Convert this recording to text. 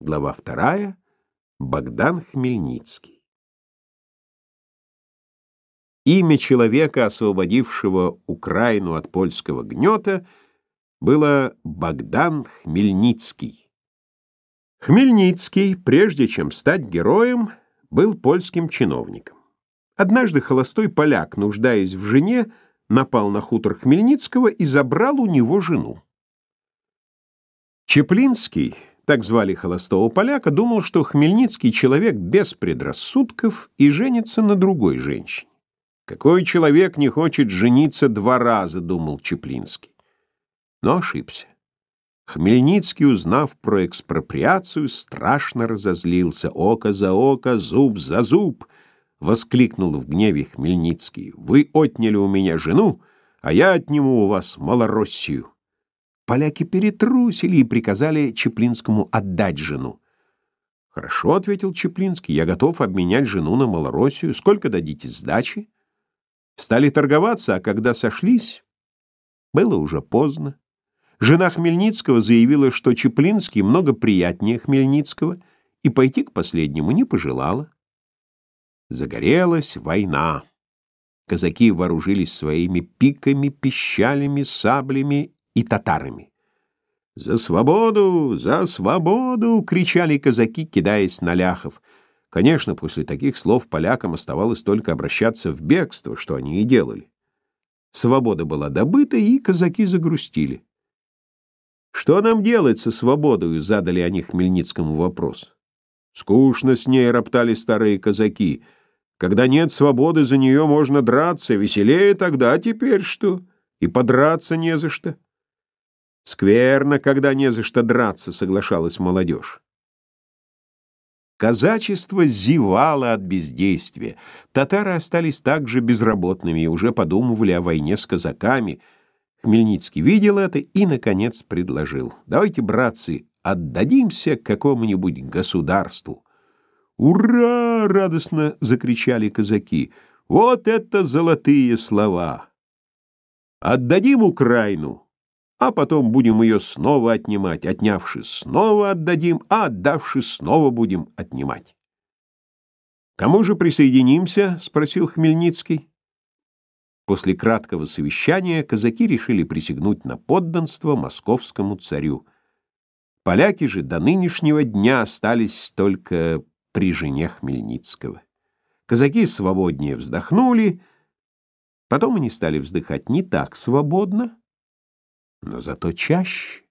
Глава вторая. Богдан Хмельницкий. Имя человека, освободившего Украину от польского гнета, было Богдан Хмельницкий. Хмельницкий, прежде чем стать героем, был польским чиновником. Однажды холостой поляк, нуждаясь в жене, напал на хутор Хмельницкого и забрал у него жену. Чеплинский так звали холостого поляка, думал, что Хмельницкий человек без предрассудков и женится на другой женщине. Какой человек не хочет жениться два раза, думал Чеплинский. Но ошибся. Хмельницкий, узнав про экспроприацию, страшно разозлился. «Око за око, зуб за зуб!» — воскликнул в гневе Хмельницкий. «Вы отняли у меня жену, а я отниму у вас Малороссию». Поляки перетрусили и приказали Чеплинскому отдать жену. «Хорошо», — ответил Чеплинский, — «я готов обменять жену на Малороссию. Сколько дадите сдачи?» Стали торговаться, а когда сошлись, было уже поздно. Жена Хмельницкого заявила, что Чеплинский много приятнее Хмельницкого, и пойти к последнему не пожелала. Загорелась война. Казаки вооружились своими пиками, пищалями, саблями и татарами. «За свободу! За свободу!» — кричали казаки, кидаясь на ляхов. Конечно, после таких слов полякам оставалось только обращаться в бегство, что они и делали. Свобода была добыта, и казаки загрустили. «Что нам делать со свободою?» — задали они Хмельницкому вопрос. «Скучно с ней», — роптали старые казаки. «Когда нет свободы, за нее можно драться. Веселее тогда, а теперь что? И подраться не за что». Скверно, когда не за что драться, соглашалась молодежь. Казачество зевало от бездействия. Татары остались также безработными и уже подумывали о войне с казаками. Хмельницкий видел это и, наконец, предложил. «Давайте, братцы, отдадимся какому-нибудь государству». «Ура!» — радостно закричали казаки. «Вот это золотые слова!» «Отдадим Украину!» А потом будем ее снова отнимать. Отнявши, снова отдадим, а отдавши, снова будем отнимать. «Кому же присоединимся?» — спросил Хмельницкий. После краткого совещания казаки решили присягнуть на подданство московскому царю. Поляки же до нынешнего дня остались только при жене Хмельницкого. Казаки свободнее вздохнули, потом они стали вздыхать не так свободно, но зато чаще.